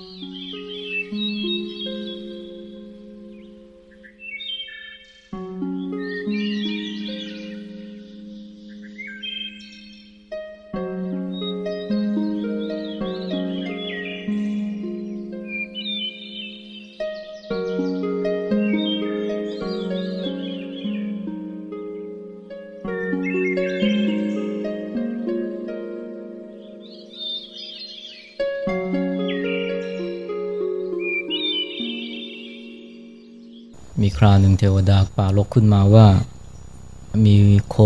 Mm-hmm. คราวหนึ่งเทวดาป่าลกขึ้นมาว่า มีโค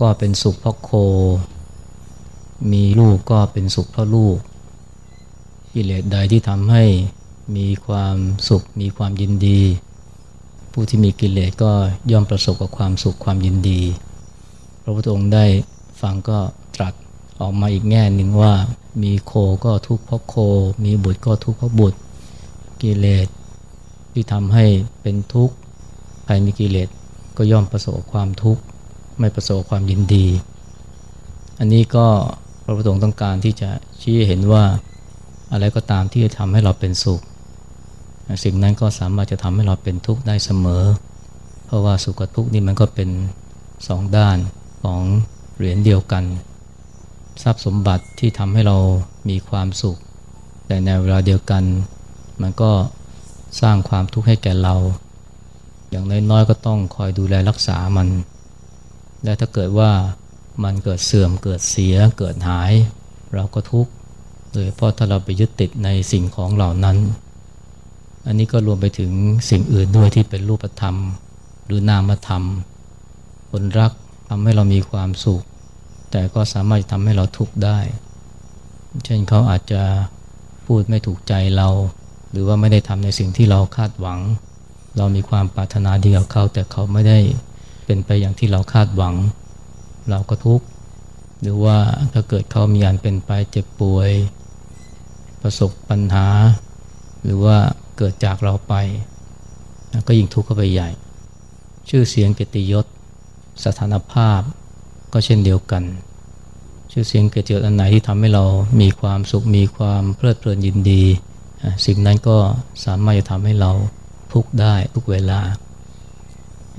ก็เป็นสุขเพราะโค มีลูกก็เป็นสุขเพราะลูกกิเลสใดที่ทำให้มีความสุขมีความยินดี ผู้ที่มีกิเลสก็ย่อมประสบกับความสุขความยินดี พระพุทธองค์ได้ฟังก็ตรัสออกมาอีกแง่หนึ่งว่า มีโคก็ทุกข์เพราะโค มีบุตรก็ทุกข์เพราะบุตร กิเลส ที่ทำให้เป็นทุกข์ใครมีกิเลสก็ย่อมประสบความทุกข์ไม่ประสบความยินดี อันนี้ก็พระพุทธองค์ต้องการที่จะชี้เห็นว่าอะไรก็ตามที่จะทำให้เราเป็นสุข สิ่งนั้นก็สามารถจะทำให้เราเป็นทุกข์ได้เสมอ เพราะว่าสุขกับทุกข์นี่มันก็เป็นสองด้านของเหรียญเดียวกัน ทรัพย์สมบัติที่ทำให้เรามีความสุข แต่ในเวลาเดียวกัน มันก็ สร้างความทุกข์ให้แก่เรา อย่างน้อยๆก็ต้องคอยดูแลรักษามัน และถ้าเกิดว่ามันเกิดเสื่อมเกิดเสียเกิดหาย เราก็ทุกข์โดยเพราะถ้าเราไปยึดติดในสิ่งของเหล่านั้น อันนี้ก็รวมไปถึงสิ่งอื่นด้วยที่เป็นรูปธรรม หรือนามธรรม คนรักทำให้เรามีความสุข แต่ก็สามารถทำให้เราทุกข์ได้ เช่นเขาอาจจะพูดไม่ถูกใจเรา หรือว่าไม่ได้ทำในสิ่งที่เราคาดหวัง เรามีความปรารถนาดีกับเขา แต่เขาไม่ได้เป็นไปอย่างที่เราคาดหวัง เราก็ทุกข์หรือว่าถ้าเกิดเขามีอันเป็นไปเจ็บป่วย ประสบปัญหา หรือว่าเกิดจากเราไป ก็ยิ่งทุกข์เข้าไปใหญ่ ชื่อเสียงเกียรติยศ สถานภาพก็เช่นเดียวกัน ชื่อเสียงเกียรติยศอันไหนที่ทำให้เรามีความสุขมีความเพลิดเพลินยินดี สิ่งนั้นก็สามารถจะทำให้เราทุกได้ทุกเวลา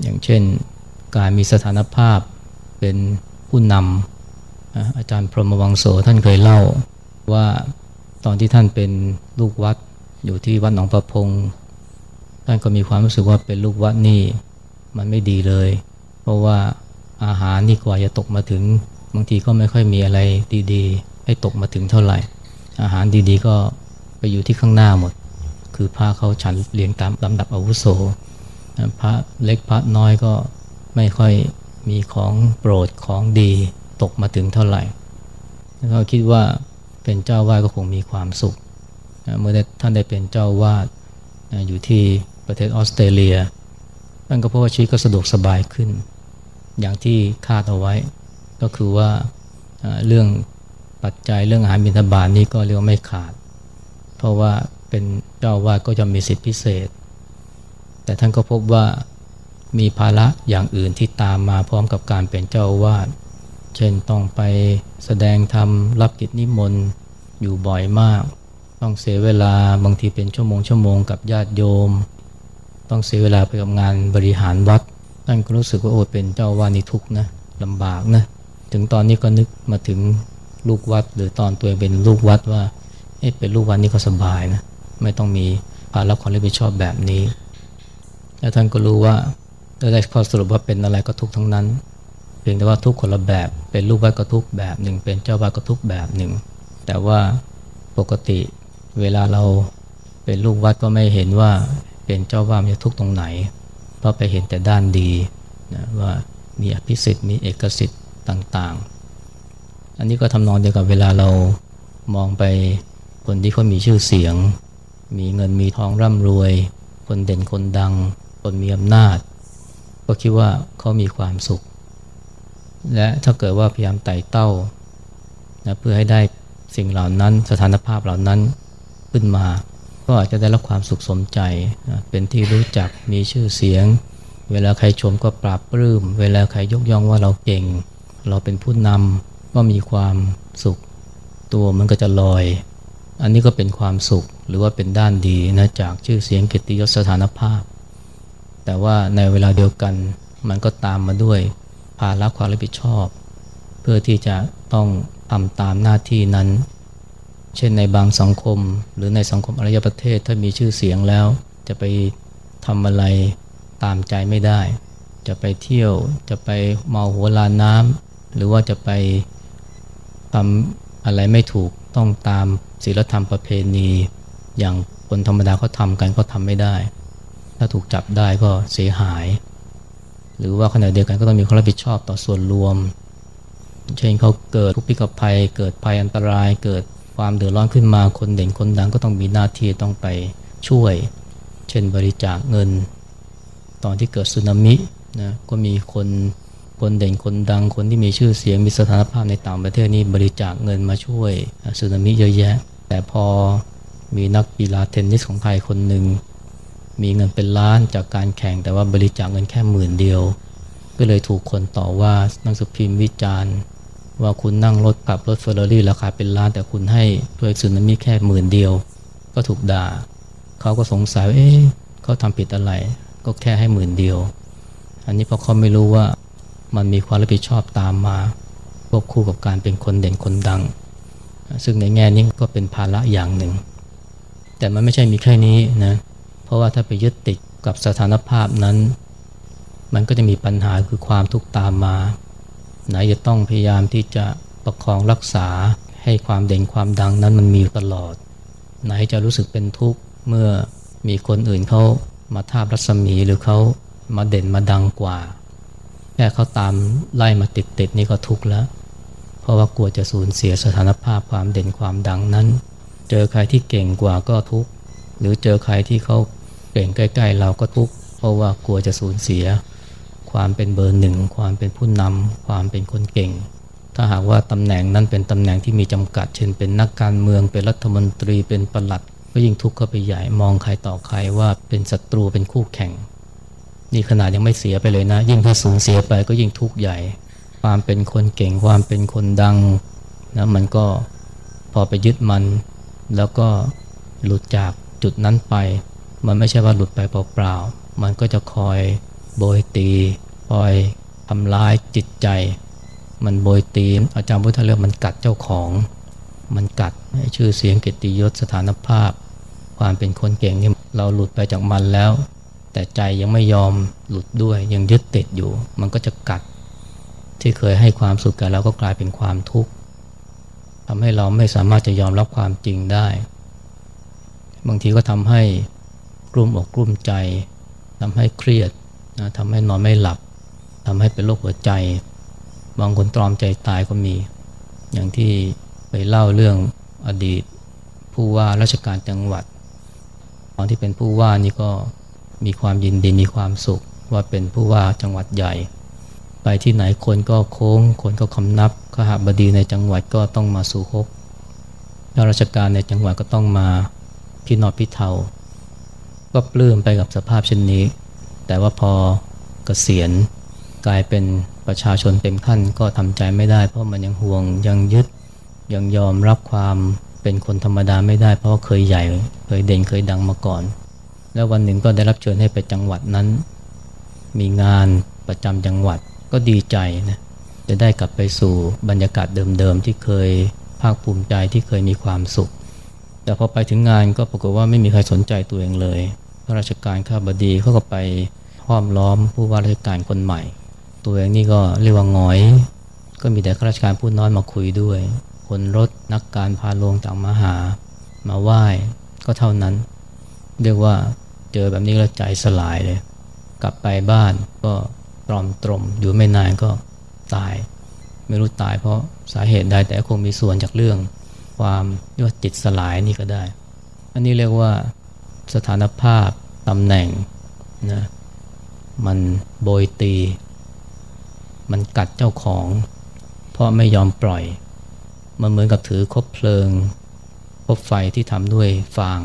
อย่างเช่นการมีสถานภาพเป็นผู้นำอาจารย์พรหมวังโสท่านเคยเล่า ว่าตอนที่ท่านเป็นลูกวัดอยู่ที่วัดหนองประพง ท่านก็มีความรู้สึกว่าเป็นลูกวัดนี่มันไม่ดีเลย เพราะว่าอาหารนี่กว่าจะตกมาถึง บางทีก็ไม่ค่อยมีอะไรดีๆ ให้ตกมาถึงเท่าไหร่ อาหารดีๆก็ อยู่ที่ข้างหน้าหมด คือพระเขาฉันเรียงตามลำดับอาวุโสพระเล็กพระน้อยก็ไม่ค่อยมีของโปรดของดีตกมาถึงเท่าไหร่แล้วก็คิดว่าเป็นเจ้าวาดก็คงมีความสุข เมื่อท่านได้เป็นเจ้าวาดอยู่ที่ประเทศออสเตรเลียท่านก็พบว่าชีวิตก็สะดวกสบายขึ้น อย่างที่คาดเอาไว้ ก็คือว่าเรื่องปัจจัยเรื่องอาหารบิณฑบาตนี้ก็เรียกว่าไม่ขาด เพราะว่าเป็นเจ้าวาดก็จะมีสิทธิพิเศษ แต่ท่านก็พบว่ามีภาระอย่างอื่นที่ตามมาพร้อมกับการเป็นเจ้าวาด เช่นต้องไปแสดงธรรมรับกิจนิมนต์อยู่บ่อยมาก ต้องเสียเวลาบางทีเป็นชั่วโมงชั่วโมงกับญาติโยม ต้องเสียเวลาไปกับงานบริหารวัดท่านก็รู้สึกว่าโอ้เป็นเจ้าวาดนี่ทุกนะลำบากนะ ถึงตอนนี้ก็นึกมาถึงลูกวัด หรือตอนตัวเองเป็นลูกวัดว่า เป็นลูกวันนี้ก็สบายนะ ไม่ต้องมีภาระความรับผิดชอบแบบนี้ แล้วท่านก็รู้ว่าได้ข้อสรุปว่าเป็นอะไรก็ทุกทั้งนั้น เพียงแต่ว่าทุกคนละแบบ เป็นลูกวัดก็ทุกแบบหนึ่ง เป็นเจ้าวัดก็ทุกแบบหนึ่ง แต่ว่าปกติเวลาเราเป็นลูกวัดก็ไม่เห็นว่าเป็นเจ้าวัดมีทุกตรงไหน เพราะไปเห็นแต่ด้านดีนะว่ามีอภิสิทธิ์มีเอกสิทธิ์ต่างๆ อันนี้ก็ทำนองเดียวกับเวลาเรามองไป คนที่เขามีชื่อเสียง มีเงินมีทองร่ำรวย คนเด่นคนดัง คนมีอำนาจ ก็คิดว่าเขามีความสุข และถ้าเกิดว่าพยายามไต่เต้านะเพื่อให้ได้สิ่งเหล่านั้นสถานภาพเหล่านั้นขึ้นมา ก็อาจจะได้รับความสุขสมใจนะเป็นที่รู้จักมีชื่อเสียง เวลาใครชมก็ปราบปลื้ม เวลาใครยกย่องว่าเราเก่ง เราเป็นผู้นำก็มีความสุข ตัวมันก็จะลอย อันนี้ก็เป็นความสุขหรือว่าเป็นด้านดีนะจากชื่อเสียงเกียรติยศสถานภาพ แต่ว่าในเวลาเดียวกันมันก็ตามมาด้วยภาระความรับผิดชอบ เพื่อที่จะต้องทำตามหน้าที่นั้น เช่นในบางสังคม หรือในสังคมอารยประเทศถ้ามีชื่อเสียงแล้ว จะไปทำอะไรตามใจไม่ได้ จะไปเที่ยวจะไปเมาหัวลานน้ำหรือว่าจะไปทำอะไรไม่ถูก ต้องตามศีลธรรมประเพณี อย่างคนธรรมดาเขาทำกันก็ทำไม่ได้ ถ้าถูกจับได้ก็เสียหาย หรือว่าขณะเดียวกันก็ต้องมีความรับผิดชอบต่อส่วนรวม เช่นเขาเกิดทุกพิกภัย เกิดภัยอันตราย เกิดความเดือดร้อนขึ้นมาคนเด่นคนดังก็ต้องมีหน้าที่ต้องไปช่วย เช่นบริจาคเงิน ตอนที่เกิดสึนามินะก็มีคน คนเด่นคนดังคนที่มีชื่อเสียงมีสถานภาพในต่างประเทศนี้บริจาคเงินมาช่วยสึนามิเยอะแยะ แต่พอมีนักกีฬาเทนนิสของไทยคนหนึ่งมีเงินเป็นล้านจากการแข่งแต่ว่าบริจาคเงินแค่หมื่นเดียว ก็เลยถูกคนต่อว่านักสืบพิมพ์วิจารณ์ ว่าคุณนั่งรถขับรถเฟอร์รารี่ราคาเป็นล้าน แต่คุณให้ด้วยสึนามิแค่หมื่นเดียว ก็ถูกด่าเขาก็สงสัยเอ๊ะเขาทำผิดอะไร ก็แค่ให้หมื่นเดียว อันนี้เพราะเขาไม่รู้ว่า มันมีความรับผิดชอบตามมาควบคู่กับการเป็นคนเด่นคนดัง ซึ่งในแง่นี้ก็เป็นภาระอย่างหนึ่ง แต่มันไม่ใช่มีแค่นี้นะเพราะว่าถ้าไปยึดติดกับสถานภาพนั้น มันก็จะมีปัญหาคือความทุกข์ตามมา ไหนจะต้องพยายามที่จะประคองรักษาให้ความเด่นความดังนั้นมันมีตลอด ไหนจะรู้สึกเป็นทุกข์เมื่อมีคนอื่นเขามาทาบรัศมีหรือเขามาเด่นมาดังกว่า แค่เขาตามไล่มาติดๆนี่ก็ทุกข์แล้ว เพราะว่ากลัวจะสูญเสียสถานภาพความเด่นความดังนั้น เจอใครที่เก่งกว่าก็ทุกข์ หรือเจอใครที่เขาเก่งใกล้ๆเราก็ทุกข์ เพราะว่ากลัวจะสูญเสีย ความเป็นเบอร์หนึ่ง ความเป็นผู้นำความเป็นคนเก่ง ถ้าหากว่าตำแหน่งนั้นเป็นตำแหน่งที่มีจำกัด เช่นเป็นนักการเมือง เป็นรัฐมนตรี เป็นประหลัด ก็ยิ่งทุกข์เข้าไปใหญ่ มองใครต่อใครว่าเป็นศัตรู เป็นคู่แข่ง นี่ขนาดยังไม่เสียไปเลยนะ ยิ่งถ้าสูญเสียไปก็ยิ่งทุกข์ใหญ่ ความเป็นคนเก่งความเป็นคนดังนะมันก็พอไปยึดมัน แล้วก็หลุดจากจุดนั้นไป มันไม่ใช่ว่าหลุดไปเปล่าๆมันก็จะคอยโบยตีคอยทำร้ายจิตใจ มันโบยตีอาจารย์พุทธเรียกมันกัดเจ้าของ มันกัดชื่อเสียงเกียรติยศสถานภาพ ความเป็นคนเก่งนี่เราหลุดไปจากมันแล้ว แต่ใจยังไม่ยอมหลุดด้วย ยังยึดติดอยู่ มันก็จะกัดที่เคยให้ความสุขแก่เราก็กลายเป็นความทุกข์ทำให้เราไม่สามารถจะยอมรับความจริงได้ บางทีก็ทำให้กลุ้มอกกลุ้มใจทำให้เครียดนะทำให้นอนไม่หลับทำให้เป็นโรคหัวใจ บางคนตรอมใจตายก็มี อย่างที่ไปเล่าเรื่องอดีต ผู้ว่าราชการจังหวัด ตอนที่เป็นผู้ว่านี่ก็ มีความยินดีมีความสุขว่าเป็นผู้ว่าจังหวัดใหญ่ ไปที่ไหนคนก็โค้ง คนก็คำนับข้าหาบดีในจังหวัดก็ต้องมาสู่ฮกข้าราชการในจังหวัดก็ต้องมาพี่นอดพี่เทาก็ปลื้มไปกับสภาพเช่นนี้ แต่ว่าพอเกษียณกลายเป็นประชาชนเต็มขั้นก็ทำใจไม่ได้ เพราะมันยังห่วงยังยึดยังยอมรับความเป็นคนธรรมดาไม่ได้ เพราะเคยใหญ่ เคยเด่นเคยดังมาก่อน แล้ววันหนึ่งก็ได้รับเชิญให้ไปจังหวัดนั้น มีงานประจำจังหวัดก็ดีใจนะจะได้กลับไปสู่บรรยากาศเดิมๆที่เคยภาคภูมิใจที่เคยมีความสุข แต่พอไปถึงงานก็ปรากฏว่าไม่มีใครสนใจตัวเองเลยข้าราชการข้าบดีเขาก็ไปห้อมล้อมผู้ว่าราชการคนใหม่ ตัวเองนี่ก็เรียกว่างอย ก็มีแต่ข้าราชการผู้น้อยมาคุยด้วยคนรถนักการพาลงจากมาหา มาไหว้ก็เท่านั้น เรียกว่า เจอแบบนี้แล้วใจสลายเลย กลับไปบ้านก็ตรอมตรมอยู่ไม่นานก็ตาย ไม่รู้ตายเพราะสาเหตุใดแต่คงมีส่วนจากเรื่อง ความยอดจิตสลายนี่ก็ได้ อันนี้เรียกว่าสถานภาพตำแหน่งนะมันโบยตี มันกัดเจ้าของ เพราะไม่ยอมปล่อย มันเหมือนกับถือคบเพลิงคบไฟที่ทำด้วยฟาง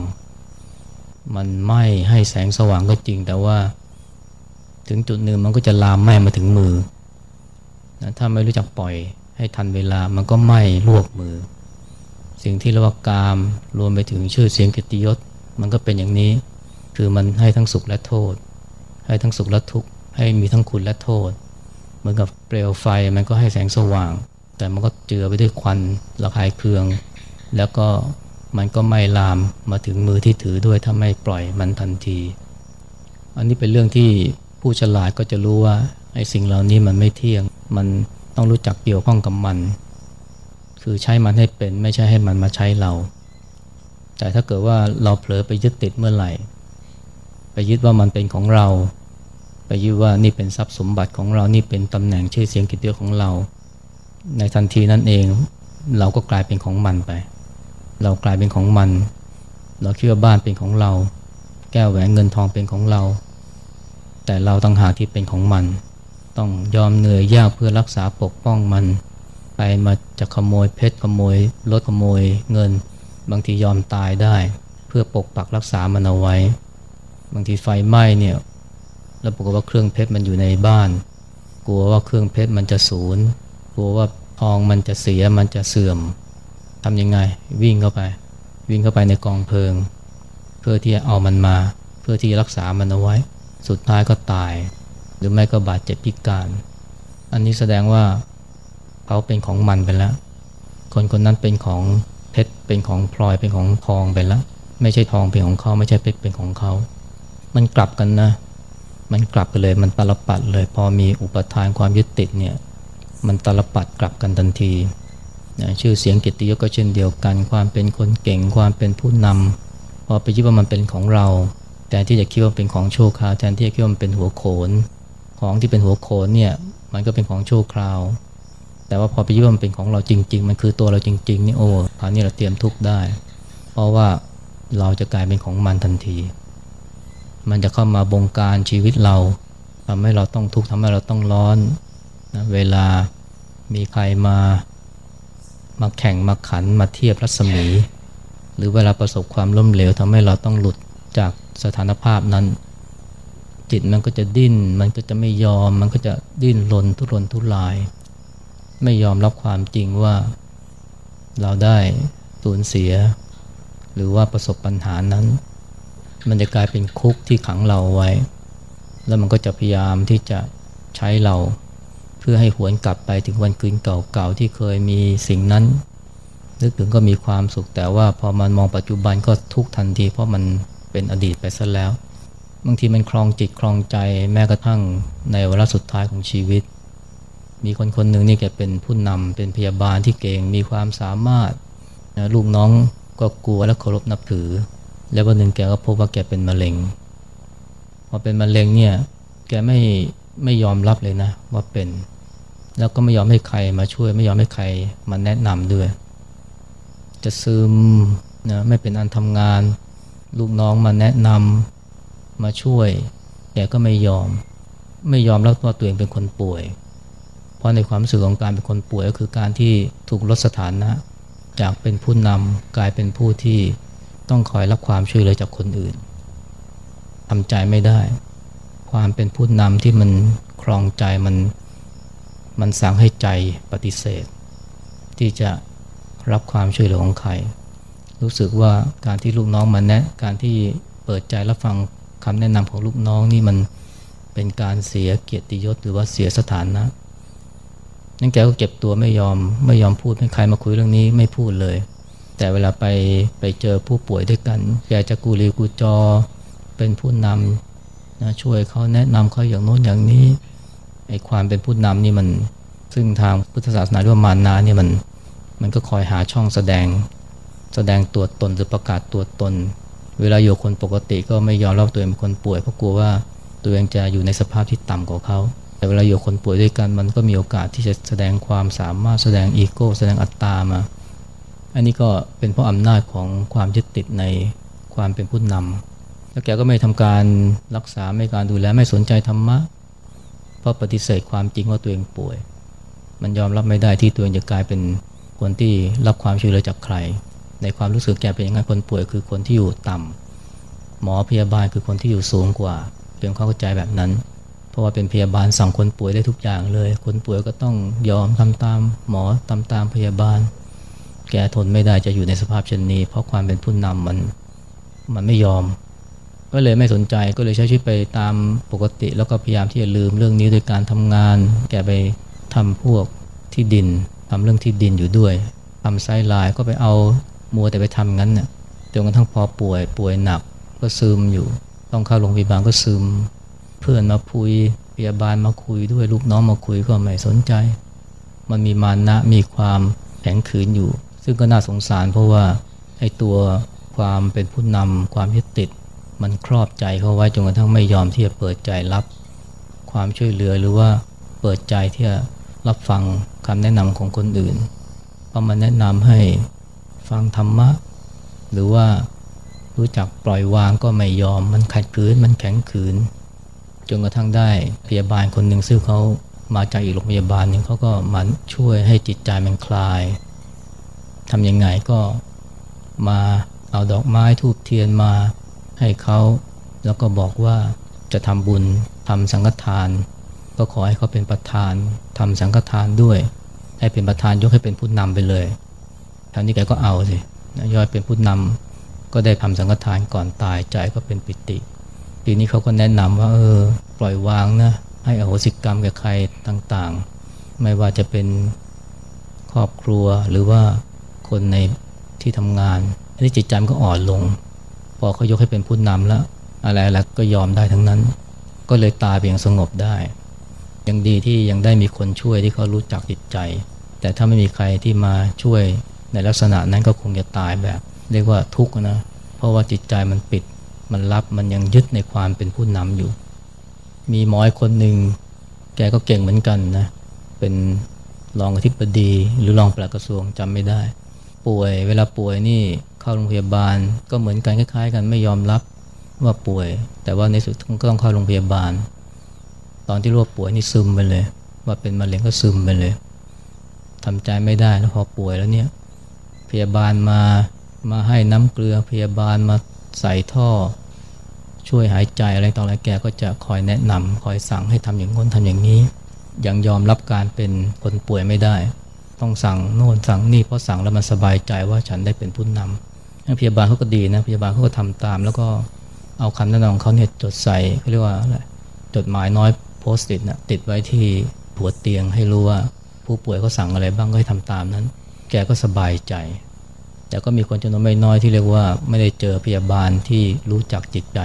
มันไหม้ให้แสงสว่างก็จริง แต่ว่า ถึงจุดหนึ่งมันก็จะลามไหม้มาถึงมือนะถ้าไม่รู้จักปล่อยให้ทันเวลามันก็ไหม้ลวกมือ สิ่งที่เรียกว่ากามรวมไปถึงชื่อเสียงกิตยศ มันก็เป็นอย่างนี้ คือมันให้ทั้งสุขและโทษ ให้ทั้งสุขและทุกข์ให้มีทั้งคุณและโทษ เหมือนกับเปลวไฟมันก็ให้แสงสว่าง แต่มันก็เจือไปด้วยควันระคายเคือง แล้วก็ มันก็ไม่ลามมาถึงมือที่ถือด้วยถ้าไม่ปล่อยมันทันที อันนี้เป็นเรื่องที่ผู้ฉลาดก็จะรู้ว่าไอ้สิ่งเหล่านี้มันไม่เที่ยง มันต้องรู้จักเกี่ยวข้องกับมัน คือใช้มันให้เป็นไม่ใช่ให้มันมาใช้เรา แต่ถ้าเกิดว่าเราเผลอไปยึดติดเมื่อไหร่ ไปยึดว่ามันเป็นของเรา ไปยึดว่านี่เป็นทรัพย์สมบัติของเรา นี่เป็นตำแหน่งชื่อเสียงกิจยของเรา ในทันทีนั่นเองเราก็กลายเป็นของมันไป เรากลายเป็นของมัน เราคิดว่าบ้านเป็นของเรา แก้วแหวนเงินทองเป็นของเรา แต่เราต้องหาที่เป็นของมัน ต้องยอมเหนื่อยยากเพื่อรักษาปกป้องมัน ไปมาจะขโมยเพชรขโมยรถขโมยเงิน บางทียอมตายได้ เพื่อปกปักรักษามันเอาไว้ บางทีไฟไหม้เนี่ยแล้วปรากว่าเครื่องเพชรมันอยู่ในบ้าน กลัวว่าเครื่องเพชรมันจะสูญกลัวว่าทองมันจะเสียมันจะเสื่อม ทำยังไง วิ่งเข้าไป วิ่งเข้าไปในกองเพลิง เพื่อที่จะเอามันมา เพื่อที่รักษามันเอาไว้ สุดท้ายก็ตาย หรือไม่ก็บาดเจ็บพิการ อันนี้แสดงว่าเขาเป็นของมันไปแล้ว คนคนนั้นเป็นของเพชรเป็นของพลอยเป็นของทองไปแล้ว ไม่ใช่ทองเป็นของเขาไม่ใช่เพชรเป็นของเขา มันกลับกันนะ มันกลับไปเลยมันตลปัดเลย พอมีอุปทานความยึดติดเนี่ย มันตลปัดกลับกันทันที นะชื่อเสียงกิตติยศก็เช่นเดียวกัน ความเป็นคนเก่งความเป็นผู้นำพอไปยึดว่ามันเป็นของเราแทนที่จะคิดว่าเป็นของโชคราวแทนที่จะคิดว่ามันเป็นหัวโขน ของที่เป็นหัวโขนเนี่ยมันก็เป็นของโชคราว แต่ว่าพอไปยึดว่ามันเป็นของเราจริง ๆ มันคือตัวเราจริงๆนี่โอ้คราวนี้เราเตรียมทุกข์ได้ เพราะว่าเราจะกลายเป็นของมันทันที มันจะเข้ามาบงการชีวิตเราทำให้เราต้องทุกข์ทำให้เราต้องร้อนนะเวลามีใครมา มาแข่งมาขันมาเทียบรัศมี หรือเวลาประสบความล้มเหลวทำให้เราต้องหลุดจากสถานภาพนั้น จิตมันก็จะดิ้น มันก็จะไม่ยอม มันก็จะดิ้นรนทุรนทุราย ไม่ยอมรับความจริงว่า เราได้สูญเสีย หรือว่าประสบปัญหานั้น มันจะกลายเป็นคุกที่ขังเราไว้ แล้วมันก็จะพยายามที่จะใช้เรา เพื่อให้หวนกลับไปถึงวันคืนเก่าๆที่เคยมีสิ่งนั้น นึกถึงก็มีความสุขแต่ว่าพอมันมองปัจจุบันก็ทุกทันที เพราะมันเป็นอดีตไปซะแล้ว บางทีมันคลองจิตคลองใจแม้กระทั่งในวาระสุดท้ายของชีวิต มีคนคนหนึ่งนี่แกเป็นผู้นำเป็นพยาบาลที่เก่งมีความสามารถนะลูกน้องก็กลัวและเคารพนับถือ แล้ววันหนึ่งแกก็พบว่าแกเป็นมะเร็งพอเป็นมะเร็งเนี่ยแกไม่ ไม่ยอมรับเลยนะว่าเป็น แล้วก็ไม่ยอมให้ใครมาช่วย ไม่ยอมให้ใครมาแนะนำด้วย จะซึมนะไม่เป็นอันทำงาน ลูกน้องมาแนะนำมาช่วยแกก็ไม่ยอม ไม่ยอมรับว่าตัวเองเป็นคนป่วย เพราะในความรู้สึกของการเป็นคนป่วยก็คือการที่ถูกลดสถานะ จากเป็นผู้นำกลายเป็นผู้ที่ต้องคอยรับความช่วยเหลือจากคนอื่นทำใจไม่ได้ ความเป็นผู้นำที่มันครองใจมันมันสั่งให้ใจปฏิเสธ ที่จะรับความช่วยเหลือของใคร รู้สึกว่าการที่ลูกน้องมาแนะการที่เปิดใจรับฟังคำแนะนำของลูกน้องนี่มันเป็นการเสียเกียรติยศหรือว่าเสียสถานะนั่นแกก็เก็บตัวไม่ยอมไม่ยอมพูดให้ใครมาคุยเรื่องนี้ไม่พูดเลย แต่เวลาไปไปเจอผู้ป่วยด้วยกัน แกจะกูรีกูจอ เป็นผู้นำ นะช่วยเขาแนะนำเขาอย่างโน้นอย่างนี้ไอ้ความเป็นผู้นำนี่มันซึ่งทางพุทธศาสนาเรียกว่ามานาเนี่ยมันมันก็คอยหาช่องแสดง แสดงตัวตนหรือประกาศตัวตน เวลาอยู่คนปกติก็ไม่ยอมรับตัวเองเป็นคนป่วยเพราะกลัวว่าตัวเองจะอยู่ในสภาพที่ต่ำกว่าเขาแต่เวลาอยู่คนป่วยด้วยกันมันก็มีโอกาสที่จะแสดงความสามารถแสดงอีโก้แสดงอัตตามา อันนี้ก็เป็นเพราะอำนาจของความยึดติดในความเป็นผู้นำ แล้วแกก็ไม่ทำการรักษาไม่การดูแลไม่สนใจธรรมะ เพราะปฏิเสธความจริงว่าตัวเองป่วย มันยอมรับไม่ได้ที่ตัวเองจะกลายเป็นคนที่รับความช่วยเหลือจากใคร ในความรู้สึกแกเป็นอย่างนั้นคนป่วยคือคนที่อยู่ต่ำหมอพยาบาลคือคนที่อยู่สูงกว่าเป็นเข้าใจแบบนั้น เพราะว่าเป็นพยาบาลสั่งคนป่วยได้ทุกอย่างเลย คนป่วยก็ต้องยอมทำตามหมอทำตามพยาบาล แกทนไม่ได้จะอยู่ในสภาพเช่นนี้ เพราะความเป็นผู้นำมันมันไม่ยอม ก็เลยไม่สนใจก็เลยใช้ชีวิตไปตามปกติ แล้วก็พยายามที่จะลืมเรื่องนี้โดยการทำงาน แกไปทำพวกที่ดินทำเรื่องที่ดินอยู่ด้วยทำไซไลน์ก็ไปเอามัวแต่ไปทำงั้นเนี่ยจนกระทั่งพอป่วยป่วยหนักก็ซึมอยู่ ต้องเข้าโรงพยาบาลก็ซึม เพื่อนมาคุยพยาบาลมาคุยด้วยลูกน้องมาคุยก็ไม่สนใจ มันมีมานะมีความแข็งขืนอยู่ ซึ่งก็น่าสงสารเพราะว่าไอ้ตัวความเป็นผู้นำความยึดติด มันครอบใจเขาไว้จนกระทั่งไม่ยอมที่จะเปิดใจรับความช่วยเหลือหรือว่าเปิดใจที่จะรับฟังคำแนะนำของคนอื่นพอมาแนะนำให้ฟังธรรมะ หรือว่ารู้จักปล่อยวางก็ไม่ยอม มันขัดขืนมันแข็งขืนจนกระทั่งได้พยาบาลคนหนึ่งซึ่งเขามาจากอีกโรงพยาบาลหนึ่งเขาก็มาช่วยให้จิตใจมันคลายทำยังไงก็มาเอาดอกไม้ทูบเทียนมา ให้เขาแล้วก็บอกว่าจะทำบุญทำสังฆทาน ก็ขอให้เขาเป็นประธานทำสังฆทานด้วย ให้เป็นประธานยกให้เป็นผู้นำไปเลยทางนี้แกก็เอาสิยอดเป็นผู้นำก็ได้ทำสังฆทานก่อนตายใจก็เป็นปิติ ทีนี้เขาก็แนะนำว่าเออปล่อยวางนะให้อโหสิกรรมกับใครต่างๆ ไม่ว่าจะเป็นครอบครัวหรือว่าคนในที่ทำงานอันนี้จิตใจมันก็อ่อนลง พอเขายกให้เป็นผู้นำแล้ว อะไรๆก็ยอมได้ทั้งนั้น ก็เลยตายเพียงสงบได้ ยังดีที่ยังได้มีคนช่วยที่เขารู้จักจิตใจ แต่ถ้าไม่มีใครที่มาช่วยในลักษณะนั้นก็คงจะตายแบบ เรียกว่าทุกข์นะ เพราะว่าจิตใจมันปิด มันรับมันยังยึดในความเป็นผู้นำอยู่ มีหมอคนหนึ่งแกก็เก่งเหมือนกันนะเป็นรองอธิบดีหรือรองปลัดกระทรวงจำไม่ได้ ป่วยเวลาป่วยนี่ เข้าโรงพยาบาล ก็เหมือนกันคล้าย ๆ กันไม่ยอมรับว่าป่วย แต่ว่าในสุดก็ต้องเข้าโรงพยาบาล ตอนที่รู้ว่าป่วยนี่ซึมไปเลย ว่าเป็นมะเร็งก็ซึมไปเลยทำใจไม่ได้แล้วพอป่วยแล้วเนี่ยพยาบาลมามาให้น้ำเกลือพยาบาลมาใส่ท่อ ช่วยหายใจอะไรต่ออะไรแกก็จะคอยแนะนำคอยสั่งให้ทำอย่างง้นทำอย่างนี้ ยังยอมรับการเป็นคนป่วยไม่ได้ ต้องสั่งโน่นสั่งนี่เพราะสั่งแล้วมันสบายใจว่าฉันได้เป็นผู้นำ พยาบาลเขาก็ดีนะ พยาบาลเขาก็ทำตาม แล้วก็เอาคำแนะนำของเขาเนี่ยจดใส่เขาเรียกว่าอะไรจดหมายน้อยโพสต์ติดนะติดไว้ที่หัวเตียงให้รู้ว่าผู้ป่วยเขาสั่งอะไรบ้างก็ให้ทำตามนั้น แกก็สบายใจ แต่ก็มีคนจำนวนไม่น้อยที่เรียกว่าไม่ได้เจอพยาบาลที่รู้จักจิตใจ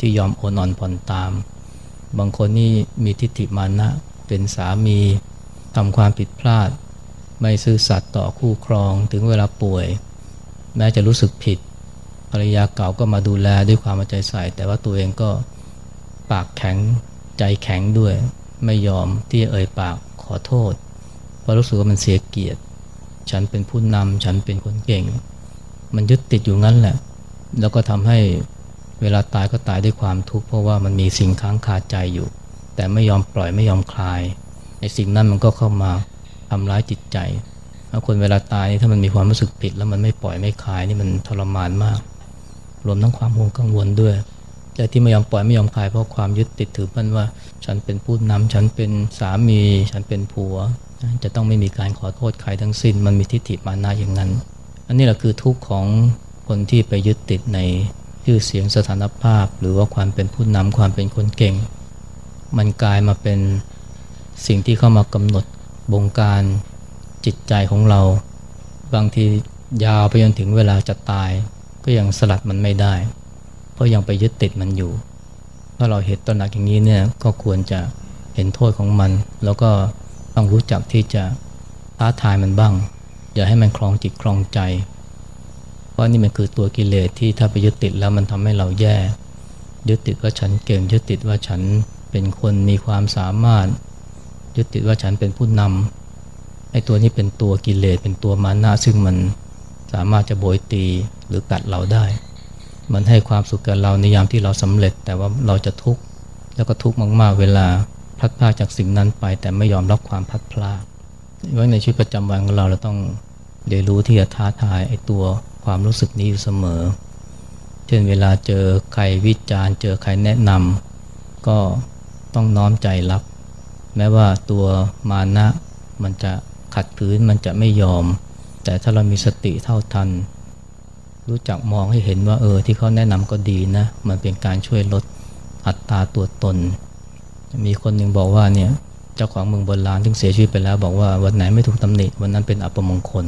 ที่ยอมโอนอนผ่อนตาม บางคนนี่มีทิฏฐิมานะ เป็นสามีทำความผิดพลาด ไม่ซื่อสัตย์ต่อคู่ครองถึงเวลาป่วย แม้จะรู้สึกผิดภรรยาเก่าก็มาดูแลด้วยความใจใส่ แต่ว่าตัวเองก็ปากแข็งใจแข็งด้วย ไม่ยอมที่จะเอ่ยปากขอโทษ เพราะรู้สึกว่ามันเสียเกียรติ ฉันเป็นผู้นำฉันเป็นคนเก่ง มันยึดติดอยู่งั้นแหละ แล้วก็ทำให้เวลาตายก็ตายด้วยความทุกข์เพราะว่ามันมีสิ่งค้างคาใจอยู่ แต่ไม่ยอมปล่อยไม่ยอมคลายไอ้สิ่งนั้นมันก็เข้ามาทำร้ายจิตใจ คนเวลาตายนี่ถ้ามันมีความรู้สึกผิด แล้วมันไม่ปล่อยไม่คลายนี่มันทรมานมาก รวมทั้งความห่วงกังวลด้วย แต่ที่ไม่ยอมปล่อยไม่ยอมคลายเพราะความยึดติดถือมันว่า ฉันเป็นผู้นำฉันเป็นสามี ฉันเป็นผัว จะต้องไม่มีการขอโทษใครทั้งสิ้น มันมีทิฏฐิมานะอย่างนั้น อันนี้แหละคือทุกข์ของคนที่ไปยึดติดในชื่อเสียงสถานภาพ หรือว่าความเป็นผู้นำความเป็นคนเก่ง มันกลายมาเป็นสิ่งที่เข้ามากำหนดบงการ จิตใจของเรา บางทียาวไปจนถึงเวลาจะตาย ก็ยังสลัดมันไม่ได้ เพราะยังไปยึดติดมันอยู่ ถ้าเราเห็นตระหนักอย่างนี้เนี่ยก็ควรจะเห็นโทษของมัน แล้วก็ต้องรู้จักที่จะท้าทายมันบ้าง อย่าให้มันคลองจิตคลองใจ เพราะนี่มันคือตัวกิเลสที่ถ้าไปยึดติดแล้วมันทำให้เราแย่ ยึดติดว่าฉันเก่งยึดติดว่าฉันเป็นคนมีความสามารถ ยึดติดว่าฉันเป็นผู้นำ อ้ตัวนี้เป็นตัวกิเลสเป็นตัวมานะซึ่งมันสามารถจะโบยตีหรือกัดเราได้ มันให้ความสุขกับเราในยามที่เราสำเร็จ แต่ว่าเราจะทุกข์แล้วก็ทุกข์มากๆ เวลาพลัดพรากจากสิ่งนั้นไป แต่ไม่ยอมรับความพลัดพรากไว้ในชีวิตประจำวันของเราเราต้องเรียนรู้ที่จะท้าทายไอ้ตัวความรู้สึกนี้อยู่เสมอ เช่นเวลาเจอใครวิจารณ์ เจอใครแนะนำก็ต้องน้อมใจรับ แม้ว่าตัวมานะมันจะ ขัดขืนมันจะไม่ยอม แต่ถ้าเรามีสติเท่าทัน รู้จักมองให้เห็นว่าเออที่เขาแนะนำก็ดีนะ มันเป็นการช่วยลดอัตราตัวตน มีคนหนึ่งบอกว่าเนี่ยเจ้าของเมืองโบราณที่เสียชีวิตไปแล้ว บอกว่าวันไหนไม่ถูกตำหนิวันนั้นเป็นอัปมงคล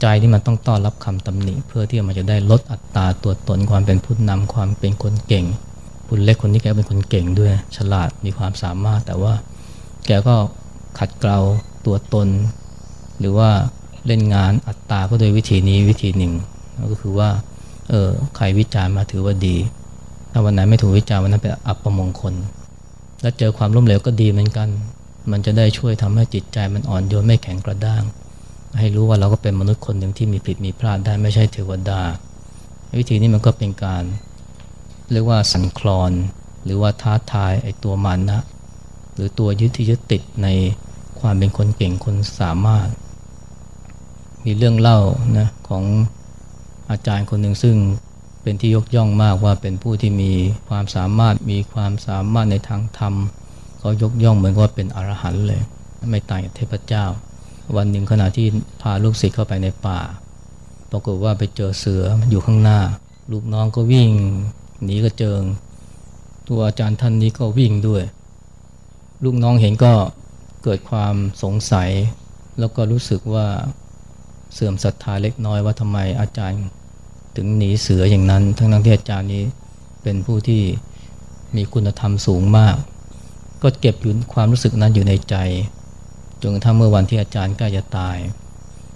ใจที่มันต้องต้อนรับคำตำหนิ เพื่อที่มันจะได้ลดอัตราตัวตนความเป็นผู้นำความเป็นคนเก่งคุณเล็กคนนี้แกเป็นคนเก่งด้วย ฉลาดมีความสามารถแต่ว่า แกก็ขัดเกลา ตัวตน หรือว่าเล่นงานอัตตาก็โดยวิธีนี้วิธีหนึ่งก็คือว่าเออใครวิจารณ์มาถือว่าดี ถ้าวันไหนไม่ถูกวิจารณ์วันนั้นเป็นอัปมงคล แล้วเจอความล้มเหลวก็ดีเหมือนกัน มันจะได้ช่วยทำให้จิตใจมันอ่อนโยนไม่แข็งกระด้าง ให้รู้ว่าเราก็เป็นมนุษย์คนหนึ่งที่มีผิดมีพลาดได้ไม่ใช่เทวดา วิธีนี้มันก็เป็นการ เรียกว่าสันคลอน หรือว่าท้าทายไอ้ตัวมันนะหรือตัวยึดที่ยึดติดใน ความเป็นคนเก่งคนสามารถ มีเรื่องเล่านะของอาจารย์คนหนึ่งซึ่งเป็นที่ยกย่องมากว่าเป็นผู้ที่มีความสามารถมีความสามารถในทางธรรมเขายกย่องเหมือนว่าเป็นอรหันต์เลย ไม่ต่างจากเทพเจ้า วันหนึ่งขณะที่พาลูกศิษย์เข้าไปในป่า ปรากฏว่าไปเจอเสืออยู่ข้างหน้า ลูกน้องก็วิ่งหนีกระเจิง ตัวอาจารย์ท่านนี้ก็วิ่งด้วย ลูกน้องเห็นก็ เกิดความสงสัย แล้วก็รู้สึกว่าเสื่อมศรัทธาเล็กน้อยว่าทำไมอาจารย์ถึงหนีเสืออย่างนั้น ทั้งนั้นที่อาจารย์นี้เป็นผู้ที่มีคุณธรรมสูงมาก ก็เก็บอยู่ความรู้สึกนั้นอยู่ในใจจนกระทั่งเมื่อวันที่อาจารย์ใกล้จะตาย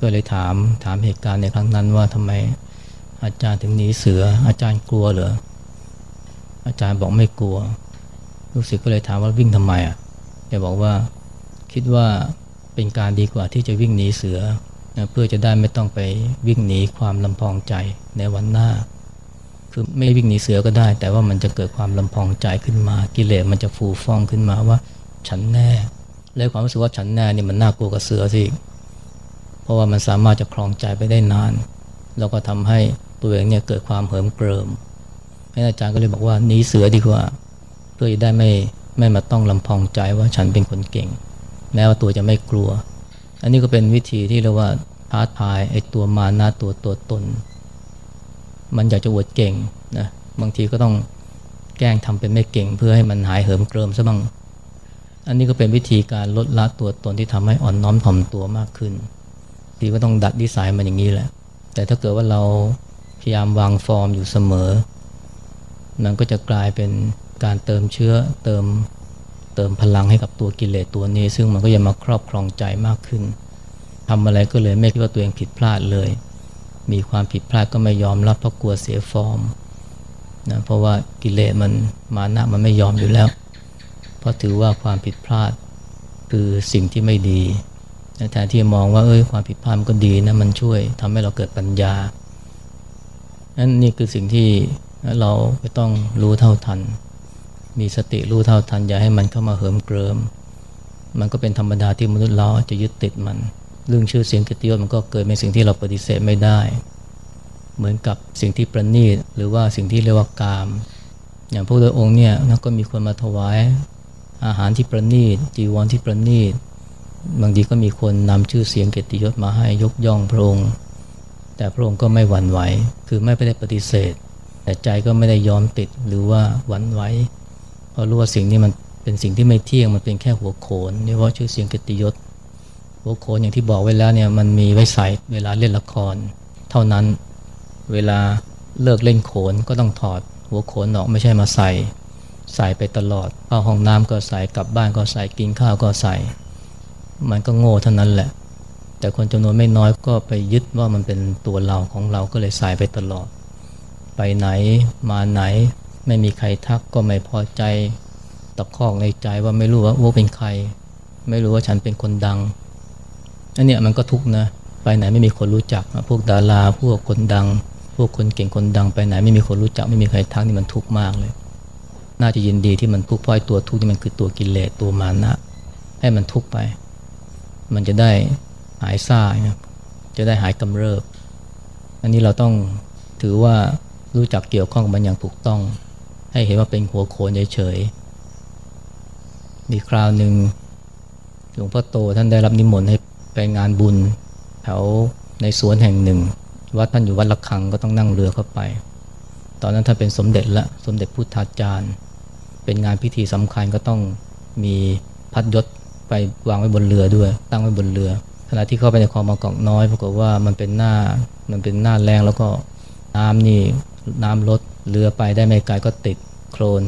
ก็เลยถามถามเหตุการณ์ในครั้งนั้นว่าทำไมอาจารย์ถึงหนีเสือ อาจารย์กลัวเหรออาจารย์บอกไม่กลัว ลูกศิษย์ก็เลยถามว่าวิ่งทำไมอะแกบอกว่า คิดว่าเป็นการดีกว่าที่จะวิ่งหนีเสือนะเพื่อจะได้ไม่ต้องไปวิ่งหนีความลำพองใจในวันหน้า คือไม่วิ่งหนีเสือก็ได้ แต่ว่ามันจะเกิดความลำพองใจขึ้นมา กิเลสมันจะฟูฟ่องขึ้นมาว่า ฉันแน่ แล้วความรู้สึกว่าฉันแน่นี่มันน่ากลัวกับเสือสิเพราะว่ามันสามารถจะคลองใจไปได้นาน แล้วก็ทำให้ตัวเองเนี่ยเกิดความเหิมเกริมอาจารย์ก็เลยบอกว่าหนีเสือดีกว่า เพื่อจะได้ไม่ไม่มาต้องลำพองใจว่าฉันเป็นคนเก่ง แม้ว่าตัวจะไม่กลัว อันนี้ก็เป็นวิธีที่เรียกว่าท้าทายไอ้ตัวมานาตัวตัวตน มันอยากจะอวดเก่งนะบางทีก็ต้องแกล้งทำเป็นไม่เก่ง เพื่อให้มันหายเหิมเกริมซะบ้าง อันนี้ก็เป็นวิธีการลดละตัวตนที่ทำให้อ่อนน้อมถ่อมตัวมากขึ้น ทีก็ต้องดัดดีไซน์มันอย่างนี้แหละ แต่ถ้าเกิดว่าเราพยายามวางฟอร์มอยู่เสมอ มันก็จะกลายเป็นการเติมเชื้อเติม เติมพลังให้กับตัวกิเลสตัวนี้ ซึ่งมันก็จะมาครอบครองใจมากขึ้นทำอะไรก็เลยไม่คิดว่าตัวเองผิดพลาดเลย มีความผิดพลาดก็ไม่ยอมรับเพราะกลัวเสียฟอร์มนะเพราะว่ากิเลสมันมานะมันไม่ยอมอยู่แล้ว เพราะถือว่าความผิดพลาดคือสิ่งที่ไม่ดีแทนที่จะมองว่าเอ้ยความผิดพลาดมันก็ดีนะมันช่วยทำให้เราเกิดปัญญานั่นนี่คือสิ่งที่เราต้องรู้เท่าทัน มีสติรู้เท่าทันอย่าให้มันเข้ามาเหิมเกริม มันก็เป็นธรรมดาที่มนุษย์เราจะยึดติดมัน เรื่องชื่อเสียงกิติยศมันก็เกิดเป็นสิ่งที่เราปฏิเสธไม่ได้ เหมือนกับสิ่งที่ประณีตหรือว่าสิ่งที่เรียกว่ากาม อย่างพระพุทธองค์เนี่ยก็มีคนมาถวายอาหารที่ประณีตจีวรที่ประณีตบางทีก็มีคนนำชื่อเสียงเกียรติยศมาให้ยกย่องพระองค์ แต่พระองค์ก็ไม่หวั่นไหว คือไม่ได้ปฏิเสธ แต่ใจก็ไม่ได้ยอมติดหรือว่าหวั่นไหว ราะรู้ว่าสิ่งนี้มันเป็นสิ่งที่ไม่เที่ยงมันเป็นแค่หัวโขนนี่ว่าชื่อเสียงกิตยศ หัวโขนอย่างที่บอกไว้แล้วเนี่ยมันมีไว้ใส่เวลาเล่นละคร เท่านั้นเวลาเลิกเล่นโขนก็ต้องถอด หัวโขนออกไม่ใช่มาใส่ ใส่ไปตลอดเข้าห้องน้ำก็ใส่กลับบ้านก็ใส่กินข้าวก็ใส่ มันก็โง่เท่านั้นแหละ แต่คนจำนวนไม่น้อยก็ไปยึดว่ามันเป็นตัวเราของเราก็เลยใส่ไปตลอด ไปไหนมาไหน ไม่มีใครทักก็ไม่พอใจตะคอกในใจว่าไม่รู้ว่าโอ้เป็นใคร ไม่รู้ว่าฉันเป็นคนดังอันเนี้ยมันก็ทุกนะไปไหนไม่มีคนรู้จักพวกดาราพวกคนดัง พวกคนเก่งคนดังไปไหนไม่มีคนรู้จัก ไม่มีใครทักนี่มันทุกข์มากเลย น่าจะยินดีที่มันทุกข์เพราะตัวทุกข์ที่มันคือตัวกิเลสตัวมานะให้มันทุกข์ไป มันจะได้หายซ่าจะได้หายกำเริบ อันนี้เราต้องถือว่ารู้จักเกี่ยวข้องกับมันอย่างถูกต้อง ให้เห็นว่าเป็นหัวโขนเฉยๆ มีคราวหนึ่งหลวงพ่อโตท่านได้รับนิมนต์ให้ไปงานบุญแถวในสวนแห่งหนึ่ง วัดท่านอยู่วัดละคังก็ต้องนั่งเรือเข้าไป ตอนนั้นท่านเป็นสมเด็จละสมเด็จพุทธาจารย์ เป็นงานพิธีสำคัญก็ต้องมีพัดยศไปวางไว้บนเรือด้วย ตั้งไว้บนเรือขณะที่เข้าไปในคลองบางกอกน้อยปรากฏว่ามันเป็นหน้ามันเป็นหน้าแรงแล้วก็น้ำนี่น้ำลดเรือไปได้ไม่ไกลก็ติด โคลน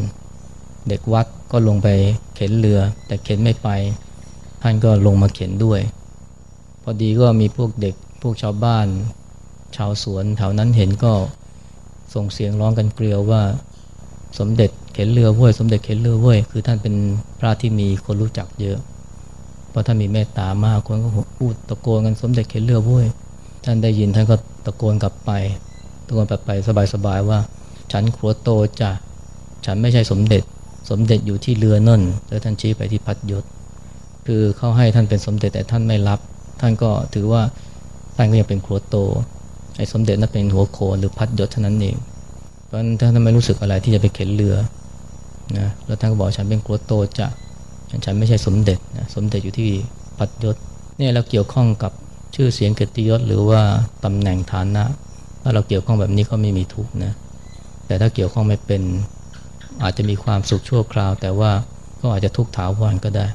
เด็กวัดก็ลงไปเข็นเรือ แต่เข็นไม่ไป ท่านก็ลงมาเข็นด้วย พอดีก็มีพวกเด็กพวกชาวบ้าน ชาวสวนแถวนั้นเห็นก็ส่งเสียงร้องกันเกลียวว่า สมเด็จเข็นเรือเว้ยสมเด็จเข็นเรือเว้ยคือท่านเป็นพระที่มีคนรู้จักเยอะเพราะท่านมีเมตตามากคนก็พูดตะโกนกันสมเด็จเข็นเรือเว้ยท่านได้ยินท่านก็ตะโกนกลับไปตะโกนกลับไปสบายๆว่า ฉันครัวโตจ้ะ ฉันไม่ใช่สมเด็จ สมเด็จอยู่ที่เรือน่นแล้วท่านชี้ไปที่พัดยศ คือเขาให้ท่านเป็นสมเด็จแต่ท่านไม่รับ ท่านก็ถือว่าท่านก็ยังเป็นครัวโต ไอ้สมเด็จนั้นเป็นหัวโขนหรือพัดยศเท่านั้นเอง เพราะฉะนั้นท่านไม่รู้สึกอะไรที่จะไปเข็นเรือนะ แล้วท่านก็บอกฉันเป็นครัวโตจะฉันไม่ใช่สมเด็จนะ สมเด็จอยู่ที่พัดยศ เนี่ยเราเกี่ยวข้องกับชื่อเสียงเกียรติยศหรือว่าตำแหน่งฐานะ ถ้าเราเกี่ยวข้องแบบนี้ก็ไม่มีทุกนะ แต่ถ้าเกี่ยวข้องไม่เป็น อาจจะมีความสุขชั่วคราว แต่ว่าก็อาจจะทุกข์ถาวรก็ได้